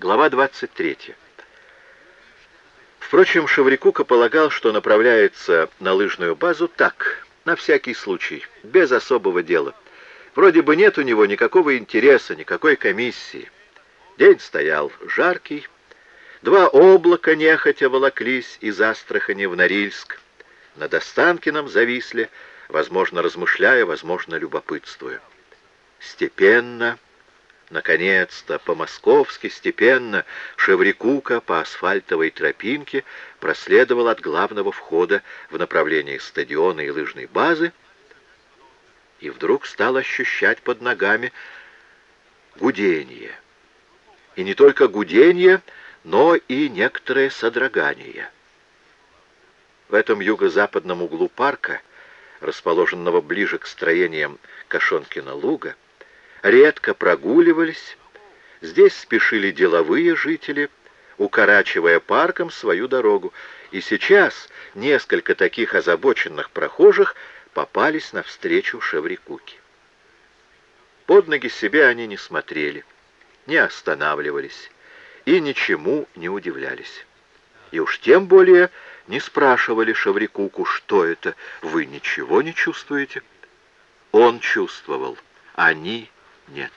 Глава 23. Впрочем, Шеврикука полагал, что направляется на лыжную базу так, на всякий случай, без особого дела. Вроде бы нет у него никакого интереса, никакой комиссии. День стоял жаркий, два облака нехотя волоклись из Астрахани в Норильск. Над Останкином зависли, возможно, размышляя, возможно, любопытствуя. Степенно Наконец-то, по-московски, степенно, Шеврикука по асфальтовой тропинке проследовал от главного входа в направлении стадиона и лыжной базы и вдруг стал ощущать под ногами гудение. И не только гудение, но и некоторое содрогание. В этом юго-западном углу парка, расположенного ближе к строениям Кашонкина луга, редко прогуливались, здесь спешили деловые жители, укорачивая парком свою дорогу, и сейчас несколько таких озабоченных прохожих попались навстречу Шеврикуке. Под ноги себе они не смотрели, не останавливались и ничему не удивлялись. И уж тем более не спрашивали Шеврикуку, что это, вы ничего не чувствуете? Он чувствовал, они нет.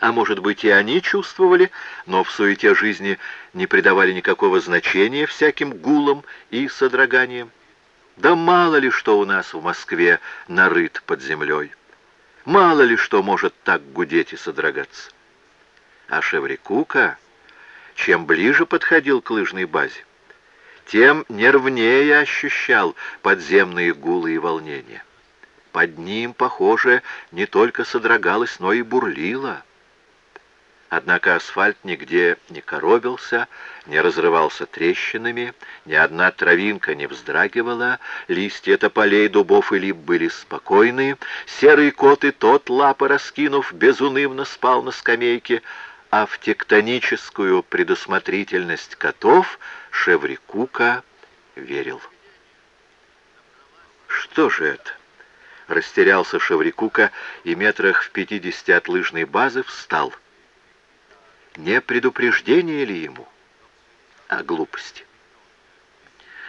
А может быть, и они чувствовали, но в суете жизни не придавали никакого значения всяким гулам и содроганиям. Да мало ли что у нас в Москве нарыт под землей. Мало ли что может так гудеть и содрогаться. А Шеврикука, чем ближе подходил к лыжной базе, тем нервнее ощущал подземные гулы и волнения. Под ним, похоже, не только содрогалось, но и бурлило. Однако асфальт нигде не коробился, не разрывался трещинами, ни одна травинка не вздрагивала, листья тополей, дубов и лип были спокойны, серый кот и тот, лапы раскинув, безунывно спал на скамейке, а в тектоническую предусмотрительность котов Шеврикука верил. Что же это? Растерялся Шеврикука и метрах в пятидесяти от лыжной базы встал. Не предупреждение ли ему? А глупости.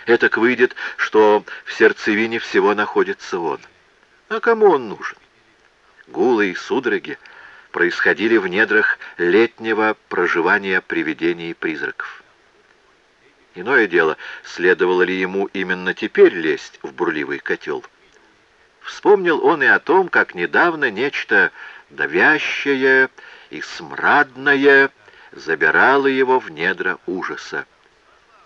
Этак выйдет, что в сердцевине всего находится он. А кому он нужен? Гулы и судороги происходили в недрах летнего проживания привидений и призраков. Иное дело, следовало ли ему именно теперь лезть в бурливый котел. Вспомнил он и о том, как недавно нечто давящее и смрадное забирало его в недра ужаса.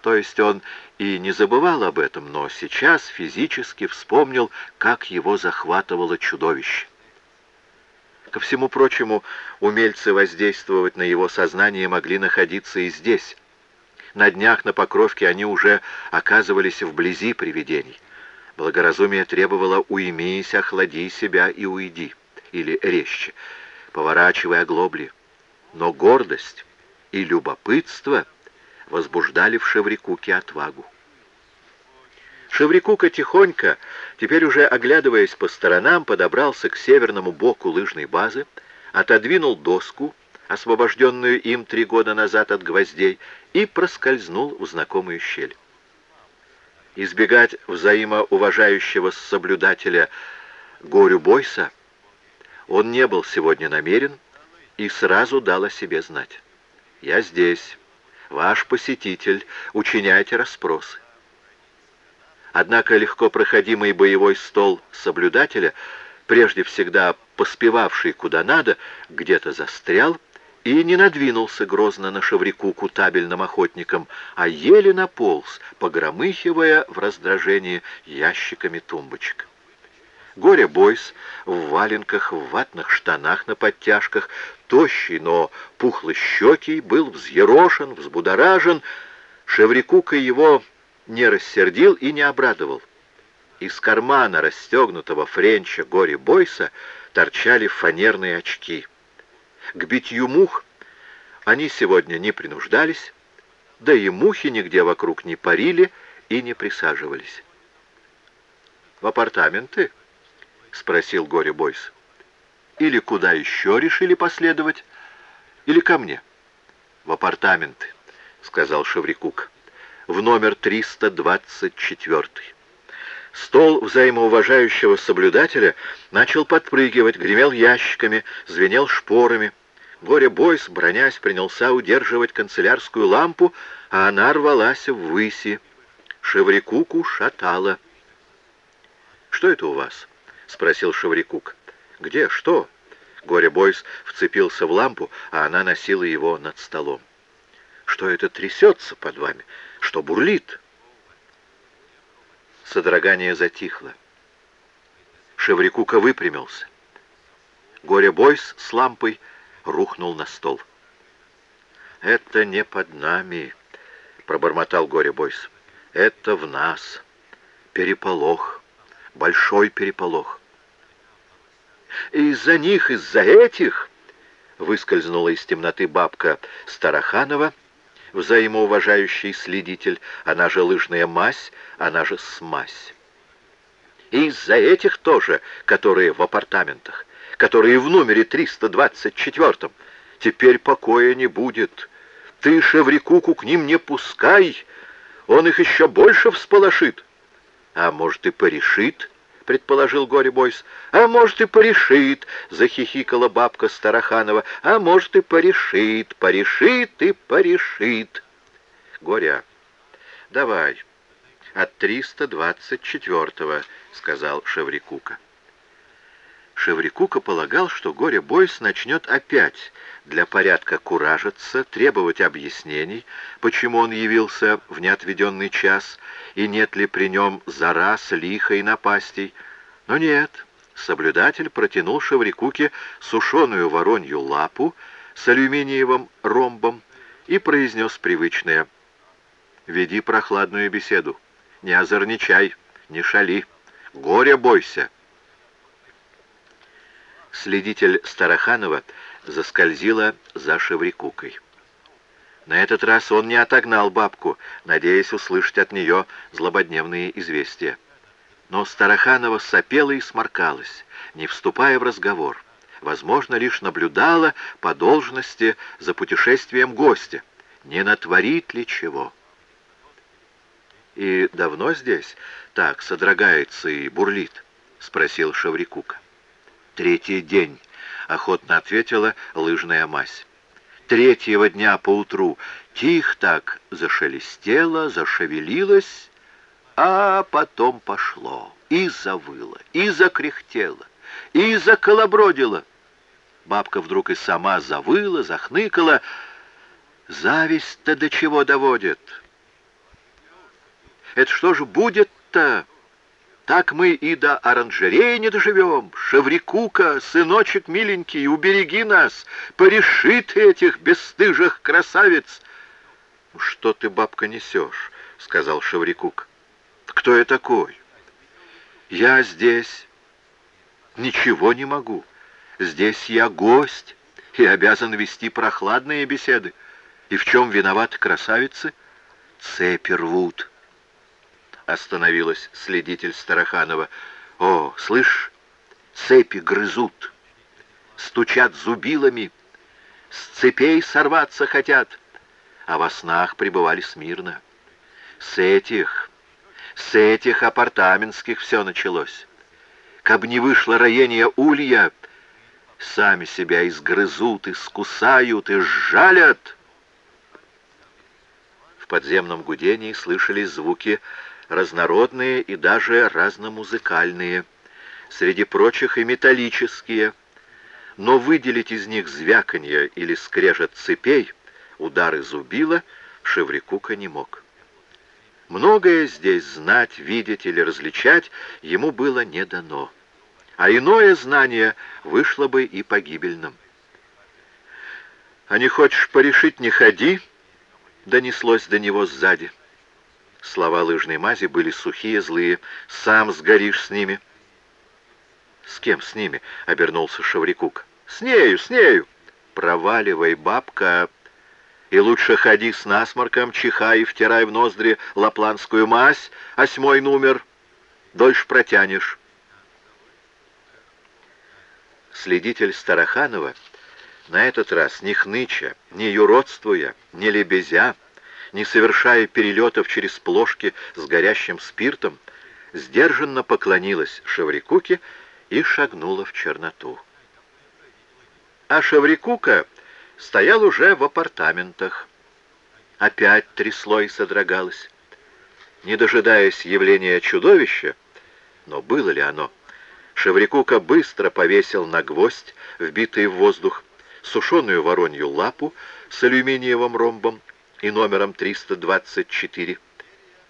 То есть он и не забывал об этом, но сейчас физически вспомнил, как его захватывало чудовище. Ко всему прочему, умельцы воздействовать на его сознание могли находиться и здесь. На днях на Покровке они уже оказывались вблизи привидений. Благоразумие требовало «уймись, охлади себя и уйди», или резче «поворачивай оглобли». Но гордость и любопытство возбуждали в Шеврикуке отвагу. Шеврикука тихонько, теперь уже оглядываясь по сторонам, подобрался к северному боку лыжной базы, отодвинул доску, освобожденную им три года назад от гвоздей, и проскользнул в знакомую щель избегать взаимоуважающего соблюдателя горю Бойса, он не был сегодня намерен и сразу дал о себе знать. «Я здесь, ваш посетитель, учиняйте расспросы». Однако легко проходимый боевой стол соблюдателя, прежде всегда поспевавший куда надо, где-то застрял, и не надвинулся грозно на Шеврикуку табельным охотником, а еле наполз, погромыхивая в раздражении ящиками тумбочек. Горе-бойс в валенках, в ватных штанах на подтяжках, тощий, но пухлощекий, был взъерошен, взбудоражен. Шеврикука его не рассердил и не обрадовал. Из кармана расстегнутого френча горе-бойса торчали фанерные очки — к битью мух они сегодня не принуждались, да и мухи нигде вокруг не парили и не присаживались. «В апартаменты?» — спросил Горе Бойс. «Или куда еще решили последовать? Или ко мне?» в апартаменты», — сказал Шеврикук, — «в номер 324». Стол взаимоуважающего соблюдателя начал подпрыгивать, гремел ящиками, звенел шпорами. Горе-бойс, бронясь, принялся удерживать канцелярскую лампу, а она рвалась ввыси. Шеврикуку шатала. «Что это у вас?» — спросил Шеврикук. «Где? Что?» Горе-бойс вцепился в лампу, а она носила его над столом. «Что это трясется под вами? Что бурлит?» Содрогание затихло. Шеврикука выпрямился. Горе-бойс с лампой рухнул на стол. «Это не под нами», — пробормотал Горе-бойс. «Это в нас. Переполох. Большой переполох». «Из-за них, из-за этих...» — выскользнула из темноты бабка Староханова — взаимоуважающий следитель, она же лыжная мазь, она же смазь. И из-за этих тоже, которые в апартаментах, которые в номере 324 теперь покоя не будет. Ты, Шеврикуку, к ним не пускай, он их еще больше всполошит. А может и порешит, — предположил Горе-Бойс. «А может, и порешит!» — захихикала бабка Староханова. «А может, и порешит, порешит и порешит!» «Горя, давай, от 324-го», — сказал Шеврикука. Шеврикука полагал, что Горе-Бойс начнет опять для порядка куражиться, требовать объяснений, почему он явился в неотведенный час, и нет ли при нем зараз, лиха и напастей. Но нет, соблюдатель протянул Шеврикуке сушеную воронью лапу с алюминиевым ромбом и произнес привычное «Веди прохладную беседу, не озорничай, не шали, горя бойся». Следитель Староханова заскользила за Шеврикукой. На этот раз он не отогнал бабку, надеясь услышать от нее злободневные известия. Но Староханова сопела и сморкалась, не вступая в разговор. Возможно, лишь наблюдала по должности за путешествием гостя. Не натворит ли чего? «И давно здесь так содрогается и бурлит?» — спросил Шаврикука. «Третий день», — охотно ответила лыжная мазь. Третьего дня поутру тихо так зашелестело, зашевелилось, а потом пошло и завыло, и закряхтело, и заколобродило. Бабка вдруг и сама завыла, захныкала. Зависть-то до чего доводит? Это что же будет-то? Так мы и до оранжереи не доживем. Шеврикука, сыночек миленький, убереги нас, пореши ты этих бесстыжих красавиц. «Ну, «Что ты, бабка, несешь?» — сказал Шеврикук. «Кто я такой?» «Я здесь. Ничего не могу. Здесь я гость и обязан вести прохладные беседы. И в чем виноваты красавицы? Цепи рвут» остановилась следитель Староханова. «О, слышь, цепи грызут, стучат зубилами, с цепей сорваться хотят, а во снах пребывали смирно. С этих, с этих апартаментских все началось. Каб не вышло роение улья, сами себя изгрызут, искусают и сжалят». В подземном гудении слышались звуки разнородные и даже разномузыкальные, среди прочих и металлические, но выделить из них звяканье или скрежет цепей, удары зубила, Шеврикука не мог. Многое здесь знать, видеть или различать ему было не дано, а иное знание вышло бы и погибельным. «А не хочешь порешить, не ходи», — донеслось до него сзади. Слова лыжной мази были сухие, злые. «Сам сгоришь с ними». «С кем с ними?» — обернулся Шаврикук. «С нею, с нею!» «Проваливай, бабка!» «И лучше ходи с насморком, чихай и втирай в ноздри лапландскую мазь, осьмой номер. Дольше протянешь». Следитель Староханова На этот раз ни хныча, ни юродствуя, ни лебезя, не совершая перелетов через плошки с горящим спиртом, сдержанно поклонилась Шеврикуке и шагнула в черноту. А Шеврикука стоял уже в апартаментах. Опять трясло и содрогалось. Не дожидаясь явления чудовища, но было ли оно, Шеврикука быстро повесил на гвоздь, вбитый в воздух, сушеную воронью лапу с алюминиевым ромбом и номером 324,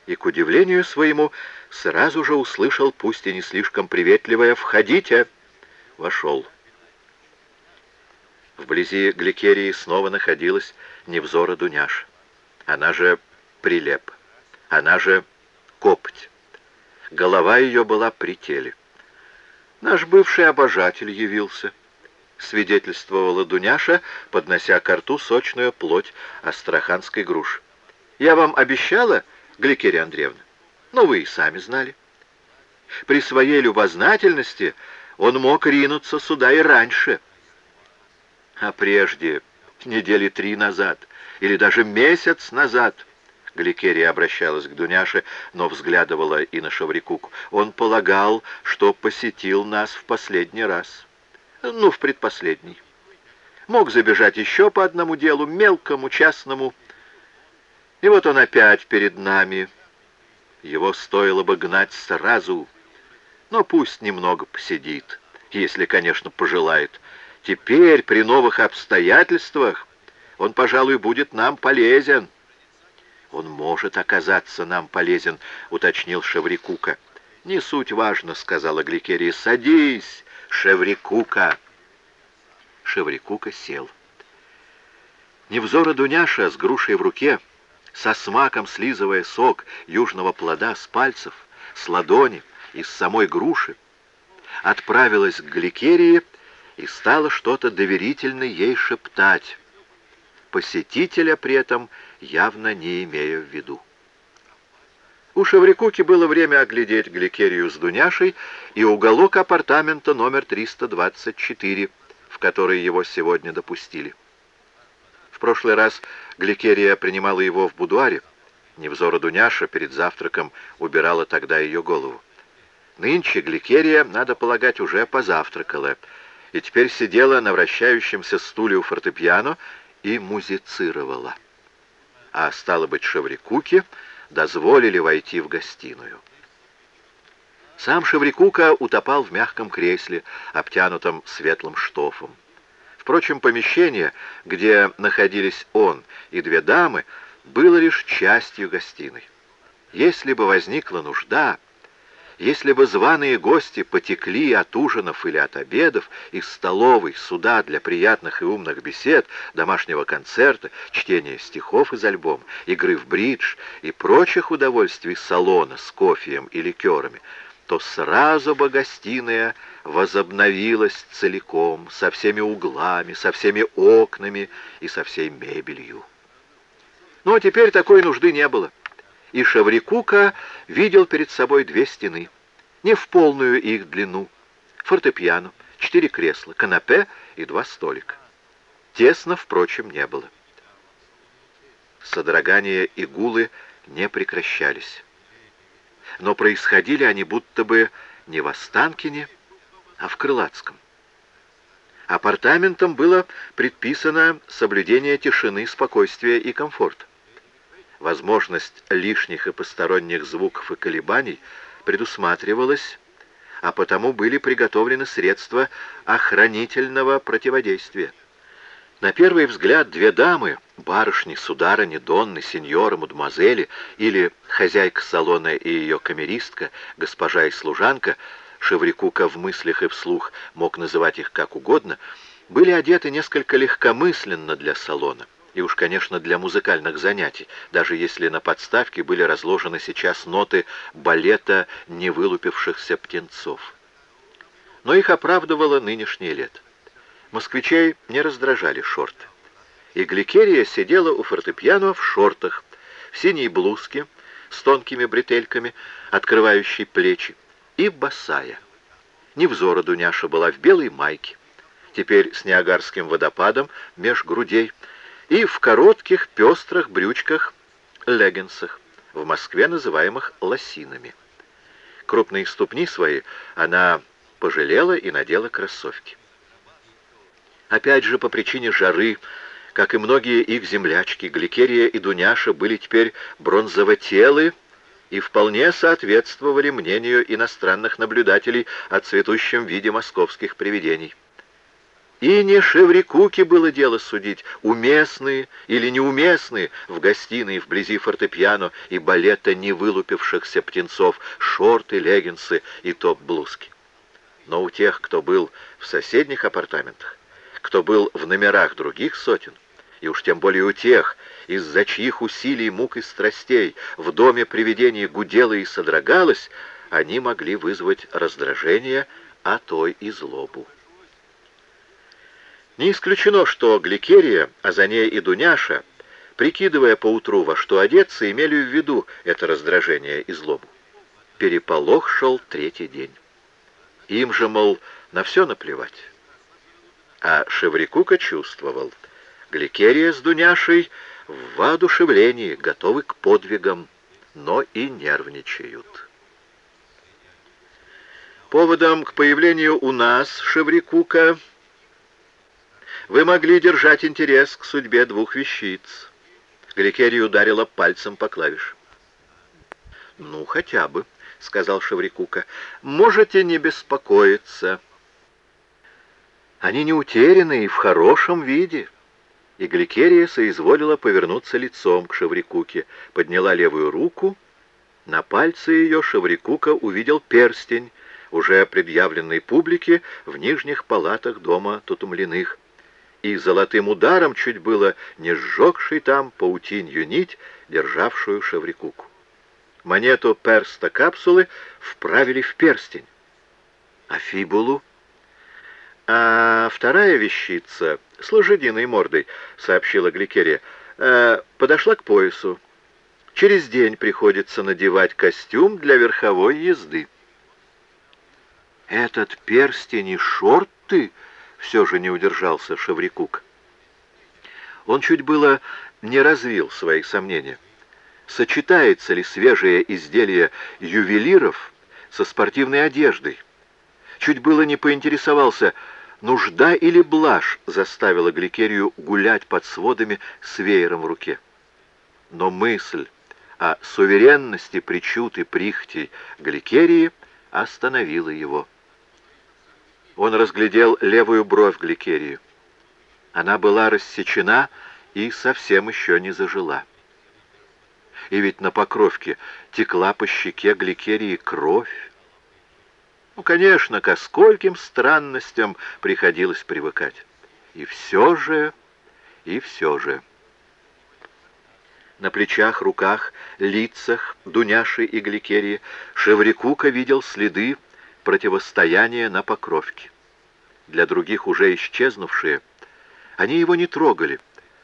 и, к удивлению своему, сразу же услышал, пусть и не слишком приветливое «Входите!» Вошел. Вблизи Гликерии снова находилась Невзора Дуняш. Она же Прилеп. Она же Копть. Голова ее была при теле. Наш бывший обожатель явился — свидетельствовала Дуняша, поднося к рту сочную плоть астраханской груши. «Я вам обещала, Гликерия Андреевна? Но вы и сами знали. При своей любознательности он мог ринуться сюда и раньше. А прежде, недели три назад, или даже месяц назад, Гликерия обращалась к Дуняше, но взглядывала и на Шаврикуку. Он полагал, что посетил нас в последний раз ну, в предпоследний. Мог забежать еще по одному делу, мелкому, частному. И вот он опять перед нами. Его стоило бы гнать сразу, но пусть немного посидит, если, конечно, пожелает. Теперь, при новых обстоятельствах, он, пожалуй, будет нам полезен. Он может оказаться нам полезен, уточнил Шеврикука. Не суть важно, сказала Гликерия. Садись, Шеврикука. Шеврикука сел. Невзора Дуняша с грушей в руке, со смаком слизывая сок южного плода с пальцев, с ладони, из самой груши, отправилась к Гликерии и стала что-то доверительно ей шептать, посетителя при этом явно не имея в виду. У Шеврикуки было время оглядеть Гликерию с Дуняшей и уголок апартамента номер 324, в который его сегодня допустили. В прошлый раз Гликерия принимала его в будуаре. Невзора Дуняша перед завтраком убирала тогда ее голову. Нынче Гликерия, надо полагать, уже позавтракала, и теперь сидела на вращающемся стуле у фортепиано и музицировала. А стало быть, Шеврикуке дозволили войти в гостиную. Сам Шеврикука утопал в мягком кресле, обтянутом светлым штофом. Впрочем, помещение, где находились он и две дамы, было лишь частью гостиной. Если бы возникла нужда, если бы званые гости потекли от ужинов или от обедов из столовой суда для приятных и умных бесед, домашнего концерта, чтения стихов из альбома, игры в бридж и прочих удовольствий салона с кофеем и ликерами, то сразу бы гостиная возобновилась целиком, со всеми углами, со всеми окнами и со всей мебелью. Но теперь такой нужды не было и Шаврикука видел перед собой две стены, не в полную их длину, фортепиано, четыре кресла, канапе и два столика. Тесно, впрочем, не было. Содрогания и гулы не прекращались. Но происходили они будто бы не в Останкине, а в Крылатском. Апартаментам было предписано соблюдение тишины, спокойствия и комфорта. Возможность лишних и посторонних звуков и колебаний предусматривалась, а потому были приготовлены средства охранительного противодействия. На первый взгляд две дамы, барышни, сударыни, донны, сеньоры, мадемуазели или хозяйка салона и ее камеристка, госпожа и служанка, Шеврикука в мыслях и вслух мог называть их как угодно, были одеты несколько легкомысленно для салона и уж, конечно, для музыкальных занятий, даже если на подставке были разложены сейчас ноты балета невылупившихся птенцов. Но их оправдывало нынешнее лето. Москвичей не раздражали шорты. И Гликерия сидела у фортепиано в шортах, в синей блузке с тонкими бретельками, открывающей плечи, и босая. Невзора Дуняша была в белой майке. теперь с Ниагарским водопадом меж грудей, и в коротких пестрых брючках-леггинсах, в Москве называемых лосинами. Крупные ступни свои она пожалела и надела кроссовки. Опять же, по причине жары, как и многие их землячки, Гликерия и Дуняша были теперь бронзовотелы и вполне соответствовали мнению иностранных наблюдателей о цветущем виде московских привидений. И не Шеврикуке было дело судить, уместные или неуместные в гостиной вблизи фортепиано и балета не вылупившихся птенцов, шорты, леггинсы и топ-блузки. Но у тех, кто был в соседних апартаментах, кто был в номерах других сотен, и уж тем более у тех, из-за чьих усилий, мук и страстей в доме привидение гудело и содрогалось, они могли вызвать раздражение, а то и злобу. Не исключено, что Гликерия, а за ней и Дуняша, прикидывая поутру, во что одеться, имели в виду это раздражение и злобу. Переполох шел третий день. Им же, мол, на все наплевать. А Шеврикука чувствовал. Гликерия с Дуняшей в воодушевлении, готовы к подвигам, но и нервничают. Поводом к появлению у нас Шеврикука вы могли держать интерес к судьбе двух вещиц. Гликерия ударила пальцем по клавиш. «Ну, хотя бы», — сказал Шеврикука. «Можете не беспокоиться. Они не утеряны и в хорошем виде». И Гликерия соизволила повернуться лицом к Шеврикуке, подняла левую руку. На пальце ее Шеврикука увидел перстень, уже предъявленный публике в нижних палатах дома Тутумлиных и золотым ударом чуть было не сжегший там паутинью нить, державшую шаврикуку. Монету перста капсулы вправили в перстень. А фибулу? А вторая вещица с лошадиной мордой, сообщила Гликерия, э, подошла к поясу. Через день приходится надевать костюм для верховой езды. «Этот перстень и шорты?» Все же не удержался Шеврикук. Он чуть было не развил свои сомнения. Сочетается ли свежее изделие ювелиров со спортивной одеждой? Чуть было не поинтересовался, нужда или блажь заставила Гликерию гулять под сводами с веером в руке. Но мысль о суверенности причуд и прихтей Гликерии остановила его. Он разглядел левую бровь Гликерии. Она была рассечена и совсем еще не зажила. И ведь на покровке текла по щеке Гликерии кровь. Ну, конечно, ко скольким странностям приходилось привыкать. И все же, и все же. На плечах, руках, лицах Дуняши и Гликерии Шеврикука видел следы противостояния на покровке. Для других уже исчезнувшие, они его не трогали,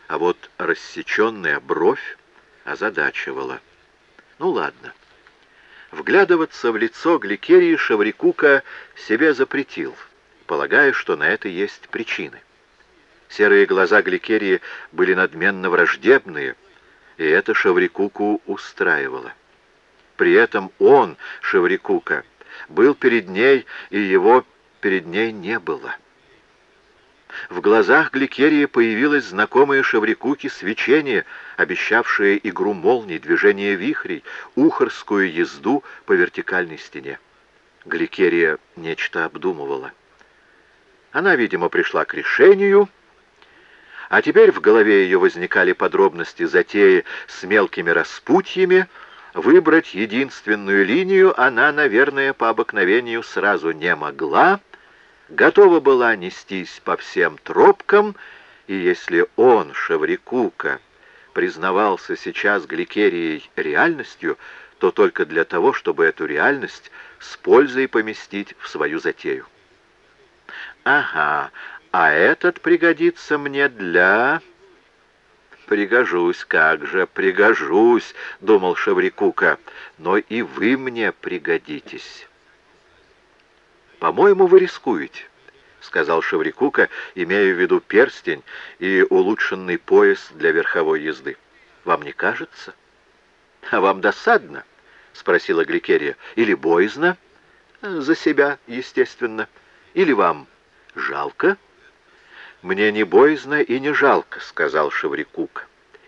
а вот рассеченная бровь озадачивала. Ну ладно. Вглядываться в лицо Гликерии Шаврикука себе запретил, полагая, что на это есть причины. Серые глаза Гликерии были надменно враждебные, и это Шаврикуку устраивало. При этом он, Шаврикука, был перед ней, и его перед ней не было. В глазах Гликерии появилось знакомое Шеврикуки свечение, обещавшее игру молний, движение вихрей, ухорскую езду по вертикальной стене. Гликерия нечто обдумывала. Она, видимо, пришла к решению, а теперь в голове ее возникали подробности затеи с мелкими распутьями, Выбрать единственную линию она, наверное, по обыкновению сразу не могла, готова была нестись по всем тропкам, и если он, Шеврикука, признавался сейчас Гликерией реальностью, то только для того, чтобы эту реальность с пользой поместить в свою затею. «Ага, а этот пригодится мне для...» «Пригожусь, как же, пригожусь», — думал Шеврикука, — «но и вы мне пригодитесь». «По-моему, вы рискуете. — сказал Шеврикука, имея в виду перстень и улучшенный пояс для верховой езды. «Вам не кажется?» «А вам досадно?» — спросила Гликерия. «Или боязно?» «За себя, естественно. Или вам жалко?» «Мне не боязно и не жалко», — сказал Шеврикука.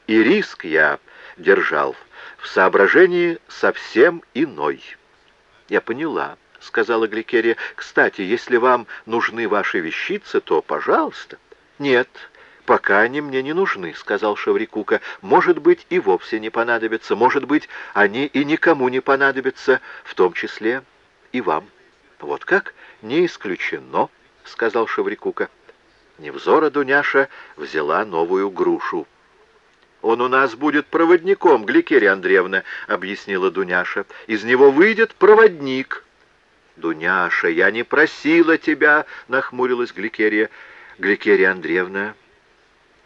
«И риск я держал в соображении совсем иной». «Я поняла», — сказала Гликерия. «Кстати, если вам нужны ваши вещицы, то пожалуйста». «Нет, пока они мне не нужны», — сказал Шеврикука. «Может быть, и вовсе не понадобятся. Может быть, они и никому не понадобятся, в том числе и вам». «Вот как? Не исключено», — сказал Шеврикука. Невзора Дуняша взяла новую грушу. «Он у нас будет проводником, Гликерия Андреевна», — объяснила Дуняша. «Из него выйдет проводник». «Дуняша, я не просила тебя!» — нахмурилась Гликерия. «Гликерия Андреевна,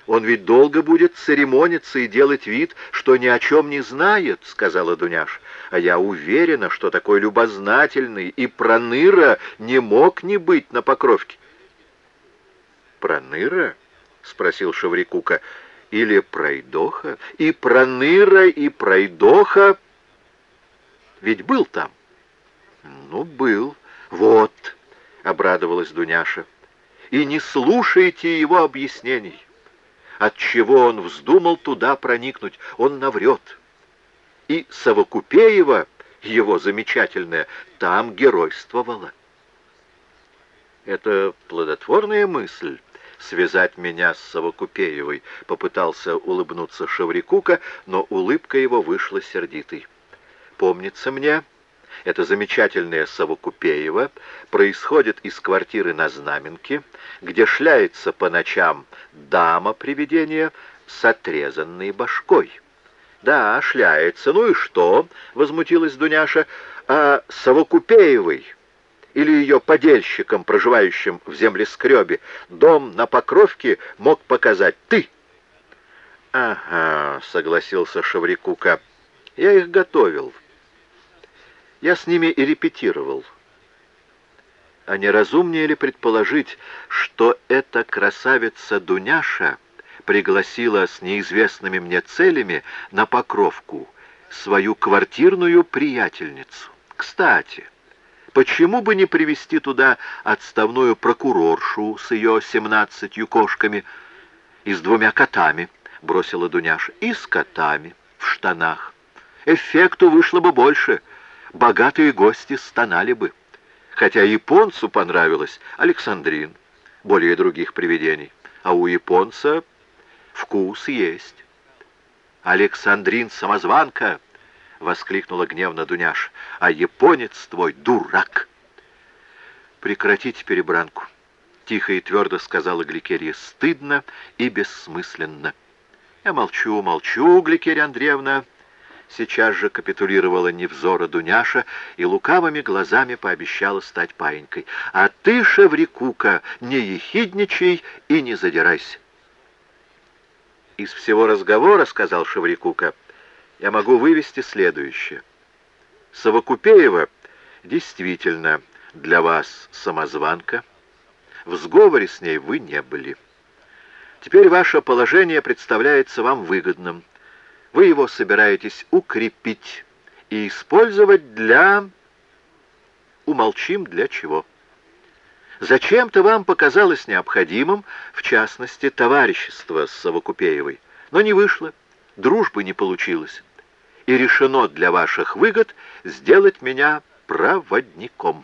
он ведь долго будет церемониться и делать вид, что ни о чем не знает», — сказала Дуняш. «А я уверена, что такой любознательный и проныра не мог не быть на Покровке». «Проныра?» — спросил Шаврикука. «Или пройдоха? И проныра, и пройдоха ведь был там». «Ну, был. Вот», — обрадовалась Дуняша. «И не слушайте его объяснений. Отчего он вздумал туда проникнуть? Он наврет. И Совокупеева, его замечательная, там геройствовала». «Это плодотворная мысль», связать меня с Совокупеевой», — попытался улыбнуться Шеврикука, но улыбка его вышла сердитой. «Помнится мне, эта замечательная Совокупеева происходит из квартиры на Знаменке, где шляется по ночам дама-привидение с отрезанной башкой. «Да, шляется. Ну и что?» — возмутилась Дуняша. «А Совокупеевой или ее подельщикам, проживающим в землескребе, дом на Покровке мог показать ты?» «Ага», — согласился Шаврикука, — «я их готовил». Я с ними и репетировал. А не разумнее ли предположить, что эта красавица Дуняша пригласила с неизвестными мне целями на Покровку свою квартирную приятельницу? Кстати, почему бы не привести туда отставную прокуроршу с ее семнадцатью кошками и с двумя котами, бросила Дуняша, и с котами в штанах. Эффекту вышло бы больше — богатые гости стонали бы. Хотя японцу понравилось Александрин, более других привидений, а у японца вкус есть. «Александрин-самозванка!» — воскликнула гневно Дуняш. «А японец твой дурак!» «Прекратите перебранку!» — тихо и твердо сказала Гликерия. «Стыдно и бессмысленно!» «Я молчу, молчу, Гликерия Андреевна!» Сейчас же капитулировала невзора Дуняша и лукавыми глазами пообещала стать паинькой. «А ты, Шеврикука, не ехидничай и не задирайся!» «Из всего разговора, — сказал Шеврикука, — я могу вывести следующее. Совокупеева действительно для вас самозванка. В сговоре с ней вы не были. Теперь ваше положение представляется вам выгодным — вы его собираетесь укрепить и использовать для... Умолчим для чего. Зачем-то вам показалось необходимым, в частности, товарищество с Совокупеевой, но не вышло, дружбы не получилось, и решено для ваших выгод сделать меня проводником.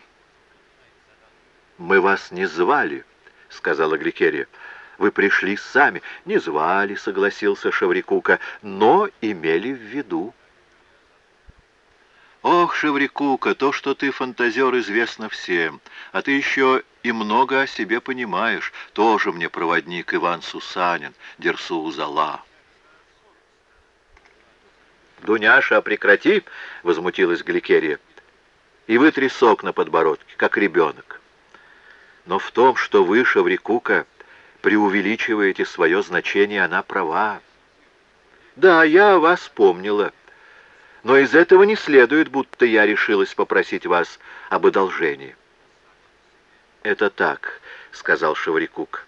«Мы вас не звали», — сказала Гликерия. Вы пришли сами. Не звали, согласился Шеврикука, но имели в виду. Ох, Шеврикука, то, что ты фантазер, известно всем. А ты еще и много о себе понимаешь. Тоже мне проводник Иван Сусанин, Дерсу Узала. «Дуняша, прекрати!» — возмутилась Гликерия. «И вытри сок на подбородке, как ребенок. Но в том, что вы, Шеврикука, преувеличиваете свое значение, она права. Да, я вас помнила, но из этого не следует, будто я решилась попросить вас об одолжении. Это так, сказал Шеврикук.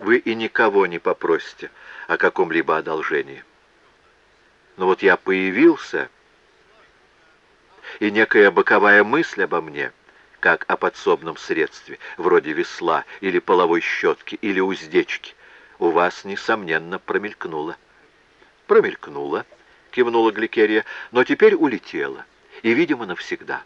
«Вы и никого не попросите о каком-либо одолжении. Но вот я появился, и некая боковая мысль обо мне, как о подсобном средстве, вроде весла или половой щетки или уздечки, у вас, несомненно, промелькнула». «Промелькнула», — кивнула Гликерия, — «но теперь улетела, и, видимо, навсегда».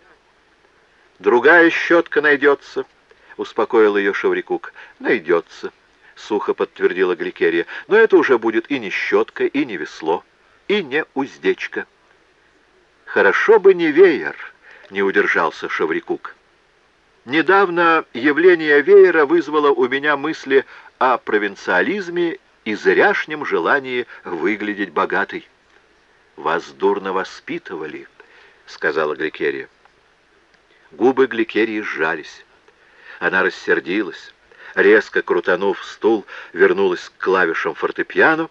«Другая щетка найдется», — успокоил ее Шаврикук. «Найдется», — сухо подтвердила Гликерия. «Но это уже будет и не щетка, и не весло, и не уздечка». «Хорошо бы не веер», — не удержался Шаврикук. «Недавно явление веера вызвало у меня мысли о провинциализме и зряшнем желании выглядеть богатой». «Вас дурно воспитывали», — сказала Гликерия. Губы Гликерии сжались. Она рассердилась, резко крутанув стул, вернулась к клавишам фортепиано,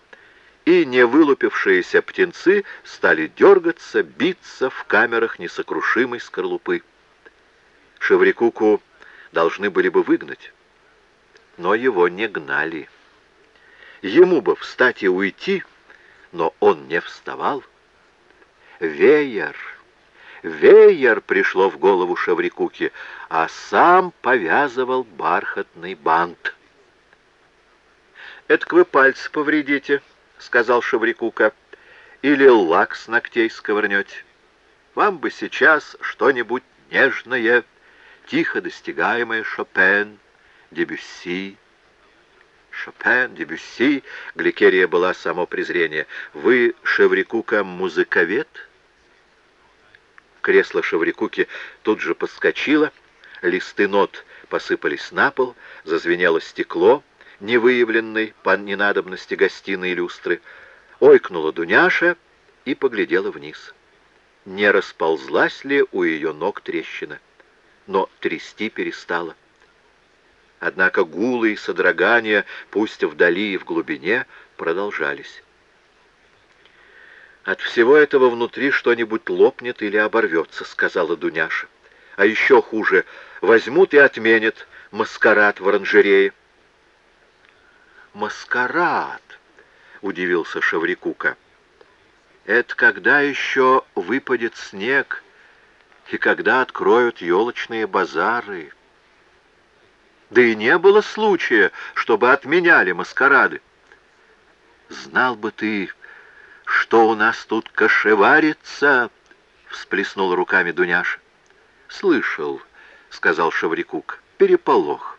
и невылупившиеся птенцы стали дергаться, биться в камерах несокрушимой скорлупы. Шеврикуку должны были бы выгнать, но его не гнали. Ему бы встать и уйти, но он не вставал. Веер! Веер пришло в голову Шаврикуке, а сам повязывал бархатный бант. «Это вы пальцы повредите», — сказал Шаврикука, — «или лак с ногтей сковырнете. Вам бы сейчас что-нибудь нежное, тихо достигаемое Шопен, Дебюсси». Шопен, Дебюсси, Гликерия была само презрение. «Вы, Шеврикука, музыковед?» Кресло Шеврикуки тут же подскочило, листы нот посыпались на пол, зазвенело стекло, невыявленной по ненадобности гостиной люстры. Ойкнула Дуняша и поглядела вниз. Не расползлась ли у ее ног трещина? Но трясти перестала. Однако гулы и содрогания, пусть вдали и в глубине, продолжались. «От всего этого внутри что-нибудь лопнет или оборвется», — сказала Дуняша. «А еще хуже, возьмут и отменят маскарад в оранжерее». «Маскарад!» — удивился Шаврикука. «Это когда еще выпадет снег и когда откроют елочные базары?» Да и не было случая, чтобы отменяли маскарады. «Знал бы ты...» что у нас тут кошеварится?» — всплеснул руками Дуняш. «Слышал», — сказал Шаврикук, — «переполох,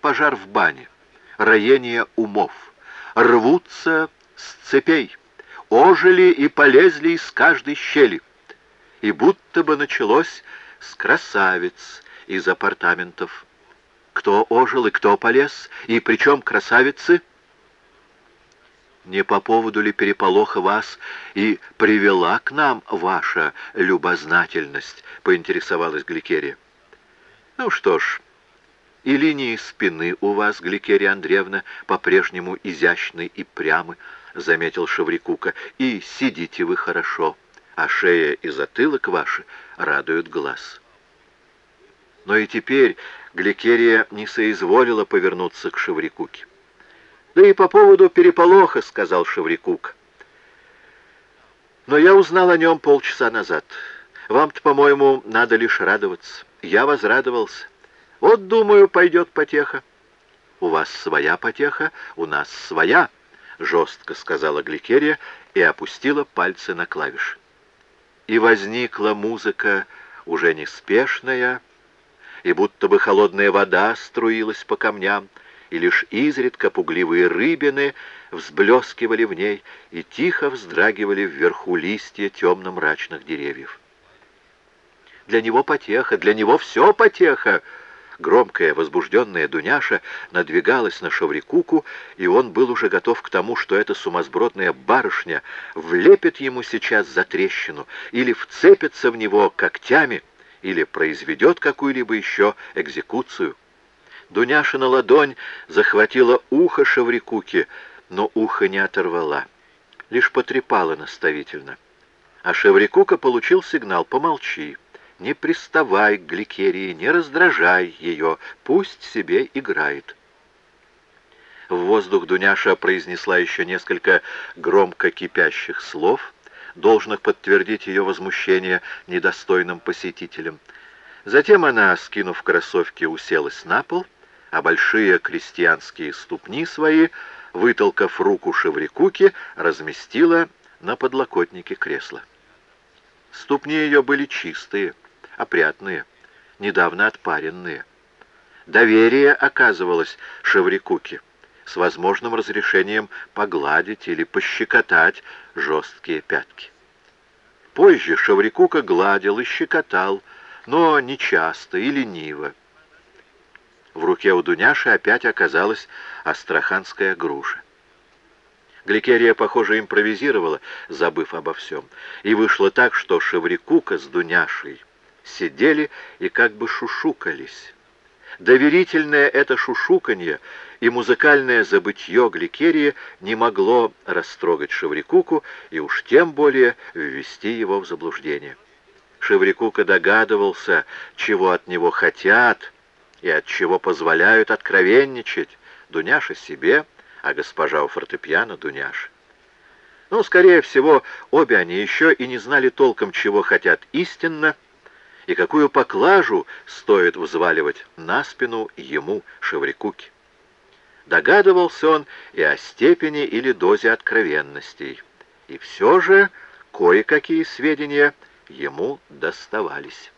пожар в бане, роение умов, рвутся с цепей, ожили и полезли из каждой щели, и будто бы началось с красавиц из апартаментов. Кто ожил и кто полез, и причем красавицы — не по поводу ли переполоха вас и привела к нам ваша любознательность?» — поинтересовалась Гликерия. «Ну что ж, и линии спины у вас, Гликерия Андреевна, по-прежнему изящны и прямы», — заметил Шаврикука, — «и сидите вы хорошо, а шея и затылок ваши радуют глаз». Но и теперь Гликерия не соизволила повернуться к Шаврикуке. «Да и по поводу переполоха», — сказал Шеврикук. «Но я узнал о нем полчаса назад. Вам-то, по-моему, надо лишь радоваться. Я возрадовался. Вот, думаю, пойдет потеха». «У вас своя потеха, у нас своя», — жестко сказала Гликерия и опустила пальцы на клавиши. И возникла музыка уже неспешная, и будто бы холодная вода струилась по камням, и лишь изредка пугливые рыбины взблескивали в ней и тихо вздрагивали вверху листья темно-мрачных деревьев. Для него потеха, для него все потеха. Громкая, возбужденная Дуняша надвигалась на Шаврикуку, и он был уже готов к тому, что эта сумасбродная барышня влепит ему сейчас за трещину или вцепится в него когтями, или произведет какую-либо еще экзекуцию. Дуняшина ладонь захватила ухо Шаврикуки, но ухо не оторвала, лишь потрепала наставительно. А Шеврикука получил сигнал «Помолчи, не приставай к Гликерии, не раздражай ее, пусть себе играет. В воздух Дуняша произнесла еще несколько громко кипящих слов, должных подтвердить ее возмущение недостойным посетителям. Затем она, скинув кроссовки, уселась на пол, а большие крестьянские ступни свои, вытолкав руку Шеврикуки, разместила на подлокотнике кресла. Ступни ее были чистые, опрятные, недавно отпаренные. Доверие оказывалось Шеврикуке с возможным разрешением погладить или пощекотать жесткие пятки. Позже Шеврикука гладил и щекотал, но нечасто и лениво. В руке у Дуняши опять оказалась астраханская груша. Гликерия, похоже, импровизировала, забыв обо всем. И вышло так, что Шеврикука с Дуняшей сидели и как бы шушукались. Доверительное это шушуканье и музыкальное забытье Гликерии не могло растрогать Шеврикуку и уж тем более ввести его в заблуждение. Шеврикука догадывался, чего от него хотят и от чего позволяют откровенничать. Дуняша себе, а госпожа у фортепиано Дуняша. Ну, скорее всего, обе они еще и не знали толком, чего хотят истинно, и какую поклажу стоит взваливать на спину ему, Шеврикуке. Догадывался он и о степени или дозе откровенностей, и все же кое-какие сведения ему доставались.